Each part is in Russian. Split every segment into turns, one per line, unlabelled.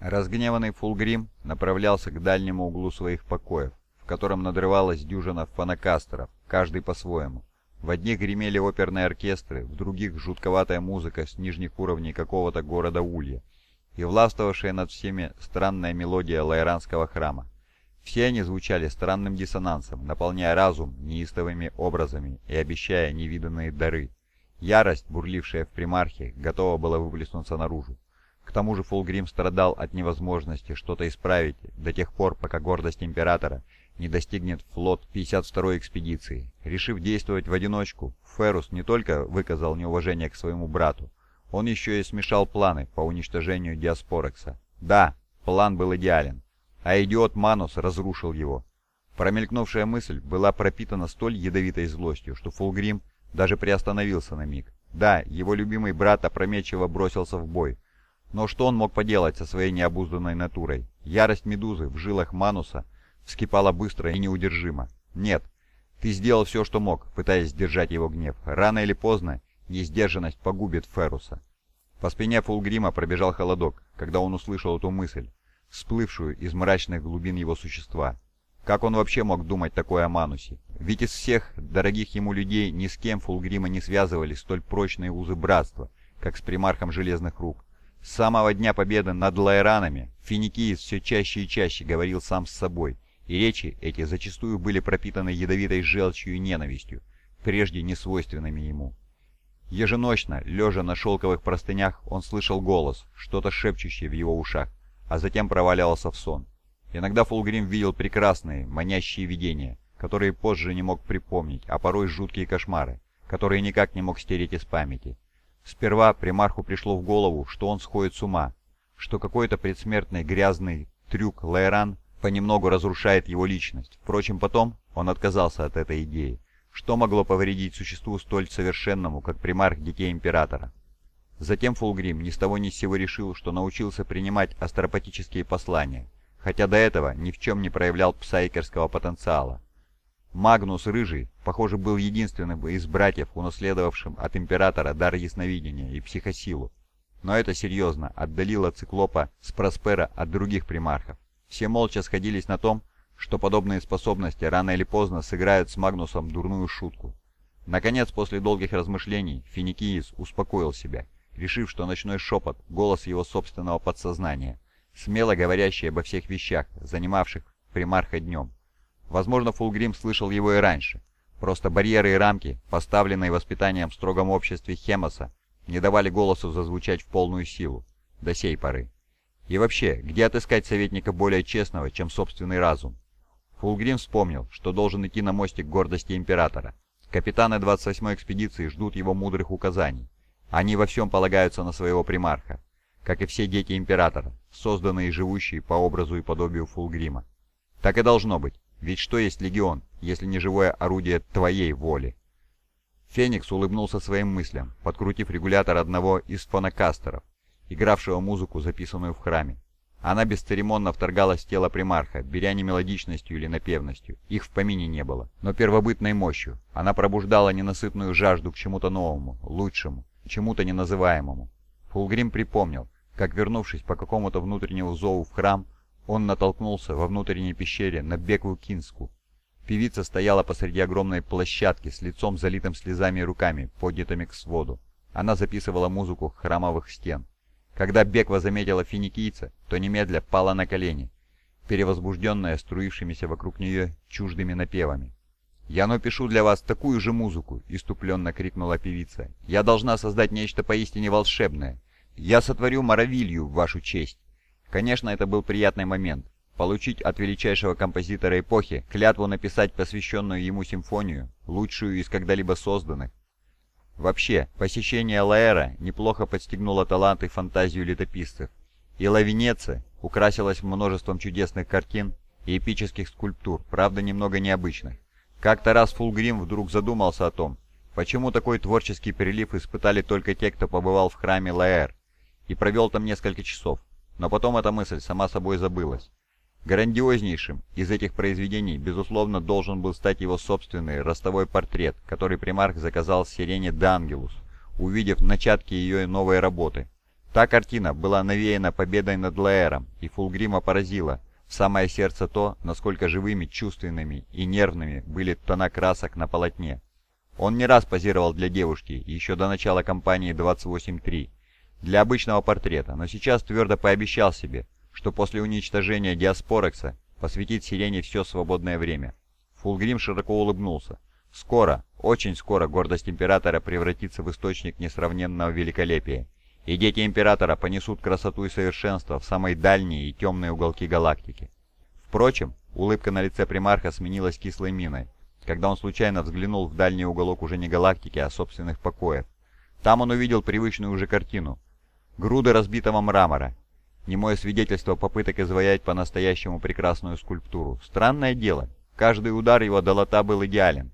Разгневанный Фулгрим направлялся к дальнему углу своих покоев, в котором надрывалась дюжина фонокастеров, каждый по-своему. В одних гремели оперные оркестры, в других жутковатая музыка с нижних уровней какого-то города Улья, и властвовавшая над всеми странная мелодия лайранского храма. Все они звучали странным диссонансом, наполняя разум неистовыми образами и обещая невиданные дары. Ярость, бурлившая в примархе, готова была выплеснуться наружу. К тому же Фулгрим страдал от невозможности что-то исправить до тех пор, пока гордость Императора не достигнет флот 52-й экспедиции. Решив действовать в одиночку, Ферус не только выказал неуважение к своему брату, он еще и смешал планы по уничтожению Диаспорекса. Да, план был идеален, а идиот Манус разрушил его. Промелькнувшая мысль была пропитана столь ядовитой злостью, что Фулгрим даже приостановился на миг. Да, его любимый брат опрометчиво бросился в бой, но что он мог поделать со своей необузданной натурой? Ярость Медузы в жилах Мануса вскипала быстро и неудержимо. «Нет, ты сделал все, что мог, пытаясь сдержать его гнев. Рано или поздно несдержанность погубит Феруса». По спине Фулгрима пробежал холодок, когда он услышал эту мысль, всплывшую из мрачных глубин его существа. Как он вообще мог думать такое о Манусе? Ведь из всех дорогих ему людей ни с кем Фулгрима не связывали столь прочные узы братства, как с примархом Железных Рук. С самого дня победы над лайранами Финикиец все чаще и чаще говорил сам с собой, и речи эти зачастую были пропитаны ядовитой желчью и ненавистью, прежде не свойственными ему. Еженочно, лежа на шелковых простынях, он слышал голос, что-то шепчущее в его ушах, а затем провалялся в сон. Иногда Фулгрим видел прекрасные, манящие видения, которые позже не мог припомнить, а порой жуткие кошмары, которые никак не мог стереть из памяти. Сперва примарху пришло в голову, что он сходит с ума, что какой-то предсмертный грязный трюк Лайран понемногу разрушает его личность. Впрочем, потом он отказался от этой идеи. Что могло повредить существу столь совершенному, как примарх детей Императора? Затем Фулгрим ни с того ни с сего решил, что научился принимать астропатические послания, хотя до этого ни в чем не проявлял псайкерского потенциала. Магнус Рыжий, похоже, был единственным из братьев, унаследовавшим от Императора дар ясновидения и психосилу. Но это серьезно отдалило Циклопа с Проспера от других примархов. Все молча сходились на том, что подобные способности рано или поздно сыграют с Магнусом дурную шутку. Наконец, после долгих размышлений, Финикиис успокоил себя, решив, что ночной шепот — голос его собственного подсознания, смело говорящий обо всех вещах, занимавших примарха днем. Возможно, Фулгрим слышал его и раньше. Просто барьеры и рамки, поставленные воспитанием в строгом обществе Хемоса, не давали голосу зазвучать в полную силу. До сей поры. И вообще, где отыскать советника более честного, чем собственный разум? Фулгрим вспомнил, что должен идти на мостик гордости Императора. Капитаны 28-й экспедиции ждут его мудрых указаний. Они во всем полагаются на своего примарха, как и все дети Императора, созданные и живущие по образу и подобию Фулгрима. Так и должно быть. Ведь что есть легион, если не живое орудие твоей воли? Феникс улыбнулся своим мыслям, подкрутив регулятор одного из фонокастеров, игравшего музыку, записанную в храме. Она бесцеремонно вторгалась в тело примарха, беря не мелодичностью или напевностью, их в помине не было, но первобытной мощью. Она пробуждала ненасытную жажду к чему-то новому, лучшему, чему-то неназываемому. Фулгрим припомнил, как, вернувшись по какому-то внутреннему зову в храм, он натолкнулся во внутренней пещере на Бекву Кинску. Певица стояла посреди огромной площадки с лицом залитым слезами и руками, поднятыми к своду. Она записывала музыку храмовых стен. Когда Беква заметила финикийца, то немедля пала на колени, перевозбужденная струившимися вокруг нее чуждыми напевами. «Я напишу для вас такую же музыку!» — иступленно крикнула певица. «Я должна создать нечто поистине волшебное. Я сотворю маравилью в вашу честь. Конечно, это был приятный момент. Получить от величайшего композитора эпохи клятву написать посвященную ему симфонию, лучшую из когда-либо созданных. Вообще, посещение Лаэра неплохо подстегнуло талант и фантазию летописцев. И Ла Венеция украсилась множеством чудесных картин и эпических скульптур, правда немного необычных. Как-то раз Фулгрим вдруг задумался о том, почему такой творческий прилив испытали только те, кто побывал в храме Лаэр, и провел там несколько часов. Но потом эта мысль сама собой забылась. Грандиознейшим из этих произведений, безусловно, должен был стать его собственный ростовой портрет, который примарх заказал Сирене Д'Ангелус, увидев начатки ее новой работы. Та картина была навеяна победой над Лаэром, и Фулгрима поразила в самое сердце то, насколько живыми, чувственными и нервными были тона красок на полотне. Он не раз позировал для девушки, еще до начала кампании 28.3, для обычного портрета, но сейчас твердо пообещал себе, что после уничтожения Диаспорекса посвятит Сирене все свободное время. Фулгрим широко улыбнулся. Скоро, очень скоро гордость Императора превратится в источник несравненного великолепия, и дети Императора понесут красоту и совершенство в самые дальние и темные уголки галактики. Впрочем, улыбка на лице примарха сменилась кислой миной, когда он случайно взглянул в дальний уголок уже не галактики, а собственных покоев. Там он увидел привычную уже картину. Груды разбитого мрамора. Немое свидетельство попыток изваять по-настоящему прекрасную скульптуру. Странное дело, каждый удар его долота был идеален.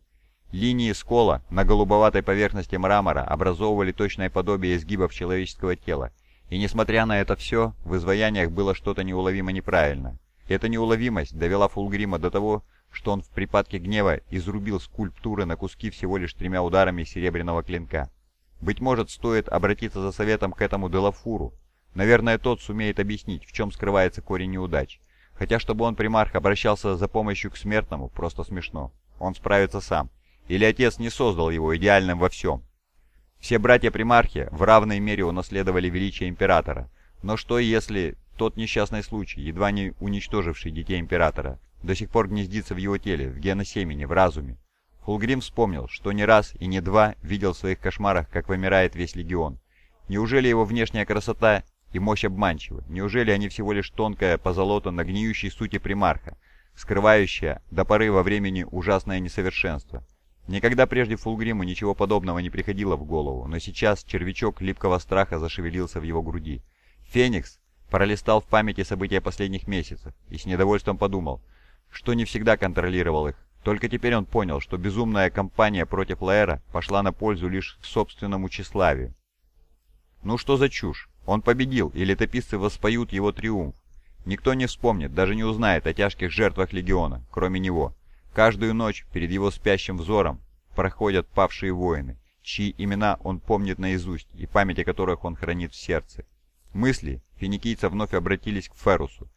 Линии скола на голубоватой поверхности мрамора образовывали точное подобие изгибов человеческого тела. И несмотря на это все, в изваяниях было что-то неуловимо неправильно. Эта неуловимость довела Фулгрима до того, что он в припадке гнева изрубил скульптуры на куски всего лишь тремя ударами серебряного клинка. Быть может, стоит обратиться за советом к этому Делафуру. Наверное, тот сумеет объяснить, в чем скрывается корень неудач. Хотя, чтобы он, примарх, обращался за помощью к смертному, просто смешно. Он справится сам. Или отец не создал его идеальным во всем. Все братья-примархи в равной мере унаследовали величие императора. Но что если тот несчастный случай, едва не уничтоживший детей императора, до сих пор гнездится в его теле, в геносемени, в разуме? Фулгрим вспомнил, что не раз и не два видел в своих кошмарах, как вымирает весь легион. Неужели его внешняя красота и мощь обманчивы? Неужели они всего лишь тонкая позолота на гниющей сути примарха, скрывающая до поры во времени ужасное несовершенство? Никогда прежде Фулгриму ничего подобного не приходило в голову, но сейчас червячок липкого страха зашевелился в его груди. Феникс пролистал в памяти события последних месяцев и с недовольством подумал, что не всегда контролировал их, только теперь он понял, что безумная кампания против Лаэра пошла на пользу лишь собственному тщеславию. Ну что за чушь? Он победил, и летописцы воспоют его триумф. Никто не вспомнит, даже не узнает о тяжких жертвах Легиона, кроме него. Каждую ночь перед его спящим взором проходят павшие воины, чьи имена он помнит наизусть и память о которых он хранит в сердце. Мысли финикийца вновь обратились к Ферусу,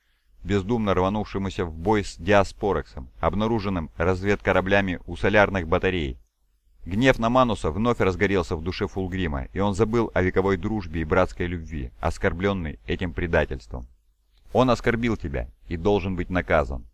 бездумно рванувшемуся в бой с Диаспорексом, обнаруженным разведкораблями у солярных батарей. Гнев на Мануса вновь разгорелся в душе Фулгрима, и он забыл о вековой дружбе и братской любви, оскорбленный этим предательством. «Он оскорбил тебя и должен быть наказан.